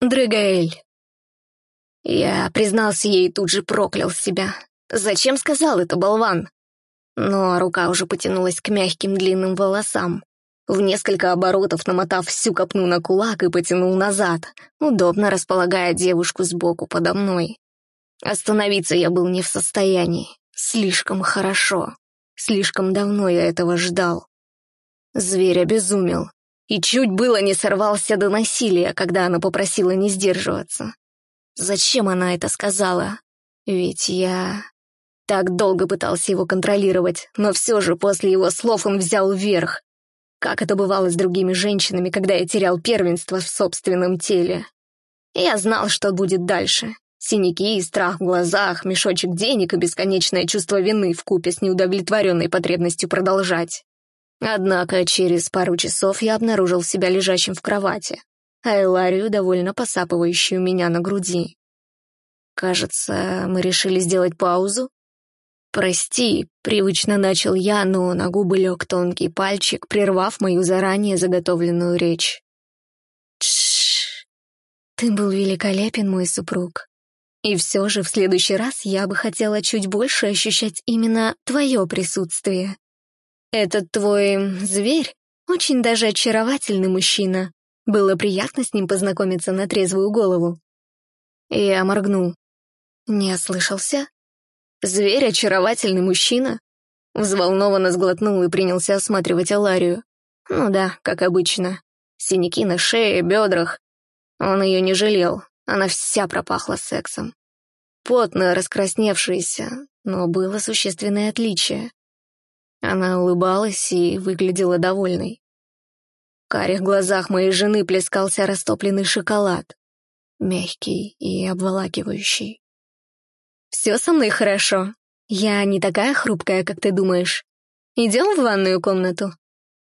Дрегаэль. Я признался ей и тут же проклял себя. Зачем сказал это, болван? Но рука уже потянулась к мягким длинным волосам. В несколько оборотов намотав всю копну на кулак и потянул назад, удобно располагая девушку сбоку подо мной. Остановиться я был не в состоянии. Слишком хорошо. Слишком давно я этого ждал. Зверь обезумел. И чуть было не сорвался до насилия, когда она попросила не сдерживаться. Зачем она это сказала? Ведь я так долго пытался его контролировать, но все же после его слов он взял верх. Как это бывало с другими женщинами, когда я терял первенство в собственном теле. Я знал, что будет дальше. Синяки, страх в глазах, мешочек денег и бесконечное чувство вины в купе с неудовлетворенной потребностью продолжать. Однако через пару часов я обнаружил себя лежащим в кровати, а Эларию довольно посапывающую меня на груди. Кажется, мы решили сделать паузу, «Прости», — привычно начал я, но на губы лег тонкий пальчик, прервав мою заранее заготовленную речь. Тш, ты был великолепен, мой супруг. И все же в следующий раз я бы хотела чуть больше ощущать именно твое присутствие. Этот твой зверь очень даже очаровательный мужчина. Было приятно с ним познакомиться на трезвую голову. Я моргнул. Не ослышался? Зверь, очаровательный мужчина. Взволнованно сглотнул и принялся осматривать Аларию. Ну да, как обычно. Синяки на шее, бедрах. Он ее не жалел, она вся пропахла сексом. Потно раскрасневшаяся, но было существенное отличие. Она улыбалась и выглядела довольной. В карих глазах моей жены плескался растопленный шоколад, мягкий и обволакивающий. «Все со мной хорошо. Я не такая хрупкая, как ты думаешь. Идем в ванную комнату.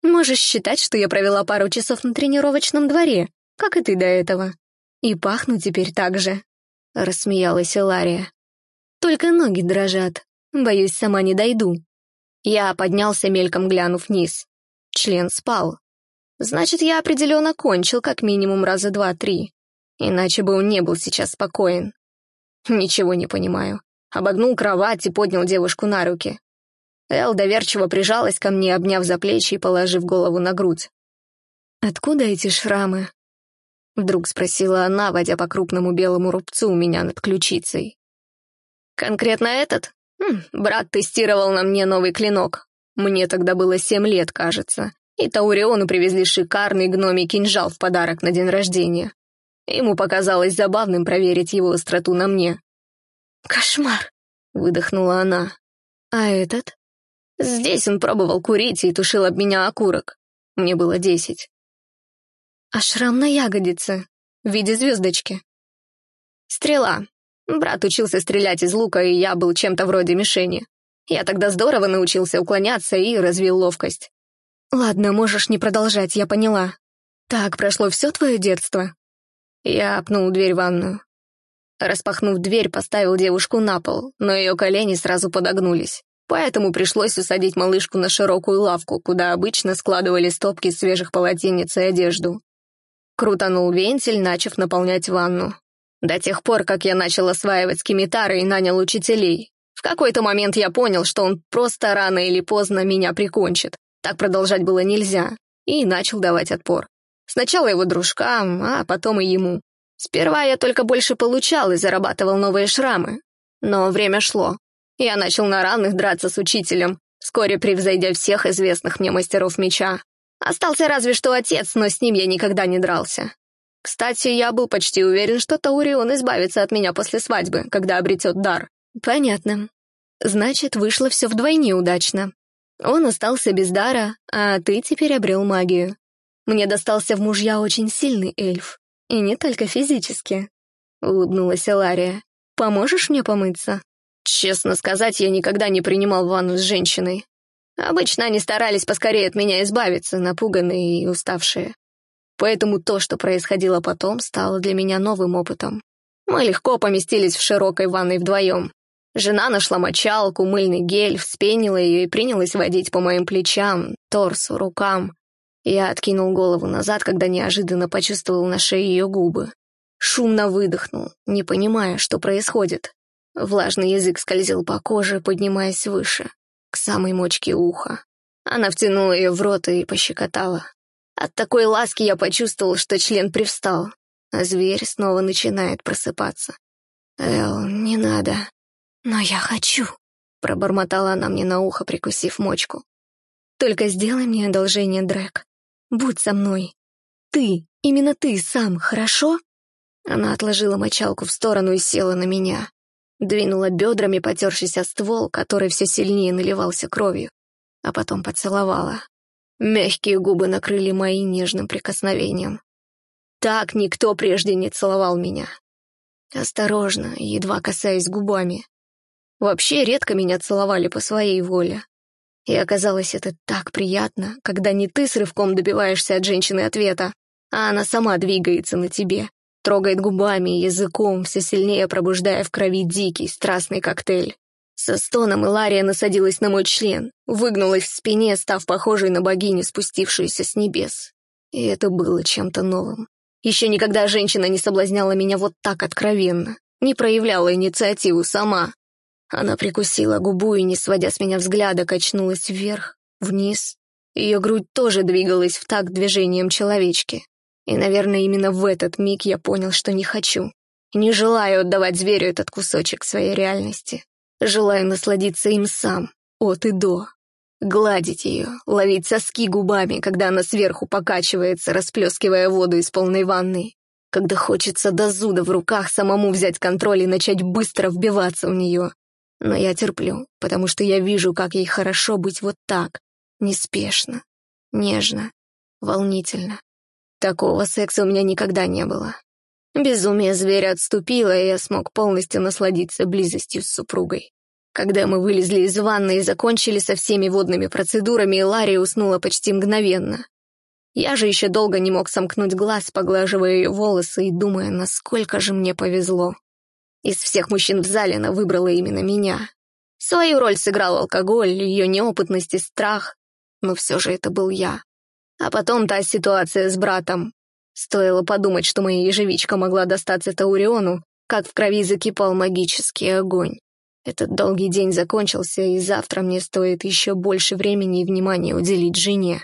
Можешь считать, что я провела пару часов на тренировочном дворе, как и ты до этого. И пахну теперь так же», — рассмеялась Илария. «Только ноги дрожат. Боюсь, сама не дойду». Я поднялся, мельком глянув вниз. Член спал. Значит, я определенно кончил как минимум раза два-три. Иначе бы он не был сейчас спокоен. Ничего не понимаю. Обогнул кровать и поднял девушку на руки. Эл доверчиво прижалась ко мне, обняв за плечи и положив голову на грудь. «Откуда эти шрамы?» Вдруг спросила она, водя по крупному белому рубцу у меня над ключицей. «Конкретно этот? Хм, брат тестировал на мне новый клинок. Мне тогда было семь лет, кажется. И Тауриону привезли шикарный гномий кинжал в подарок на день рождения. Ему показалось забавным проверить его остроту на мне. «Кошмар!» — выдохнула она. «А этот?» «Здесь он пробовал курить и тушил об меня окурок. Мне было десять». «А шрам на ягодице? В виде звездочки?» «Стрела. Брат учился стрелять из лука, и я был чем-то вроде мишени. Я тогда здорово научился уклоняться и развил ловкость». «Ладно, можешь не продолжать, я поняла. Так прошло все твое детство?» Я пнул дверь в ванную. Распахнув дверь, поставил девушку на пол, но ее колени сразу подогнулись. Поэтому пришлось усадить малышку на широкую лавку, куда обычно складывали стопки свежих полотенец и одежду. Крутанул вентиль, начав наполнять ванну. До тех пор, как я начал осваивать скимитары и нанял учителей. В какой-то момент я понял, что он просто рано или поздно меня прикончит. Так продолжать было нельзя. И начал давать отпор. Сначала его дружкам, а потом и ему. Сперва я только больше получал и зарабатывал новые шрамы. Но время шло. Я начал на равных драться с учителем, вскоре превзойдя всех известных мне мастеров меча. Остался разве что отец, но с ним я никогда не дрался. Кстати, я был почти уверен, что Таурион избавится от меня после свадьбы, когда обретет дар. Понятно. Значит, вышло все вдвойне удачно. Он остался без дара, а ты теперь обрел магию. Мне достался в мужья очень сильный эльф. И не только физически. Улыбнулась Элария. Поможешь мне помыться? Честно сказать, я никогда не принимал ванну с женщиной. Обычно они старались поскорее от меня избавиться, напуганные и уставшие. Поэтому то, что происходило потом, стало для меня новым опытом. Мы легко поместились в широкой ванной вдвоем. Жена нашла мочалку, мыльный гель, вспенила ее и принялась водить по моим плечам, торсу, рукам. Я откинул голову назад, когда неожиданно почувствовал на шее ее губы. Шумно выдохнул, не понимая, что происходит. Влажный язык скользил по коже, поднимаясь выше, к самой мочке уха. Она втянула ее в рот и пощекотала. От такой ласки я почувствовал, что член привстал, а зверь снова начинает просыпаться. «Эл, не надо». «Но я хочу», — пробормотала она мне на ухо, прикусив мочку. «Только сделай мне одолжение, Дрэк. Будь со мной. Ты, именно ты сам, хорошо?» Она отложила мочалку в сторону и села на меня. Двинула бедрами, потершись о ствол, который все сильнее наливался кровью, а потом поцеловала. Мягкие губы накрыли мои нежным прикосновением. Так никто прежде не целовал меня. Осторожно, едва касаясь губами. Вообще редко меня целовали по своей воле. И оказалось это так приятно, когда не ты с рывком добиваешься от женщины ответа, а она сама двигается на тебе, трогает губами языком, все сильнее пробуждая в крови дикий, страстный коктейль. Со стоном Илария насадилась на мой член, выгнулась в спине, став похожей на богиню, спустившуюся с небес. И это было чем-то новым. Еще никогда женщина не соблазняла меня вот так откровенно, не проявляла инициативу сама. Она прикусила губу и, не сводя с меня взгляда, качнулась вверх, вниз. Ее грудь тоже двигалась в такт движением человечки. И, наверное, именно в этот миг я понял, что не хочу. Не желаю отдавать зверю этот кусочек своей реальности. Желаю насладиться им сам, от и до. Гладить ее, ловить соски губами, когда она сверху покачивается, расплескивая воду из полной ванны. Когда хочется до зуда в руках самому взять контроль и начать быстро вбиваться в нее. Но я терплю, потому что я вижу, как ей хорошо быть вот так, неспешно, нежно, волнительно. Такого секса у меня никогда не было. Безумие зверя отступило, и я смог полностью насладиться близостью с супругой. Когда мы вылезли из ванны и закончили со всеми водными процедурами, Ларри уснула почти мгновенно. Я же еще долго не мог сомкнуть глаз, поглаживая ее волосы и думая, насколько же мне повезло. Из всех мужчин в зале она выбрала именно меня. Свою роль сыграл алкоголь, ее неопытность и страх, но все же это был я. А потом та ситуация с братом. Стоило подумать, что моя ежевичка могла достаться Тауриону, как в крови закипал магический огонь. Этот долгий день закончился, и завтра мне стоит еще больше времени и внимания уделить жене.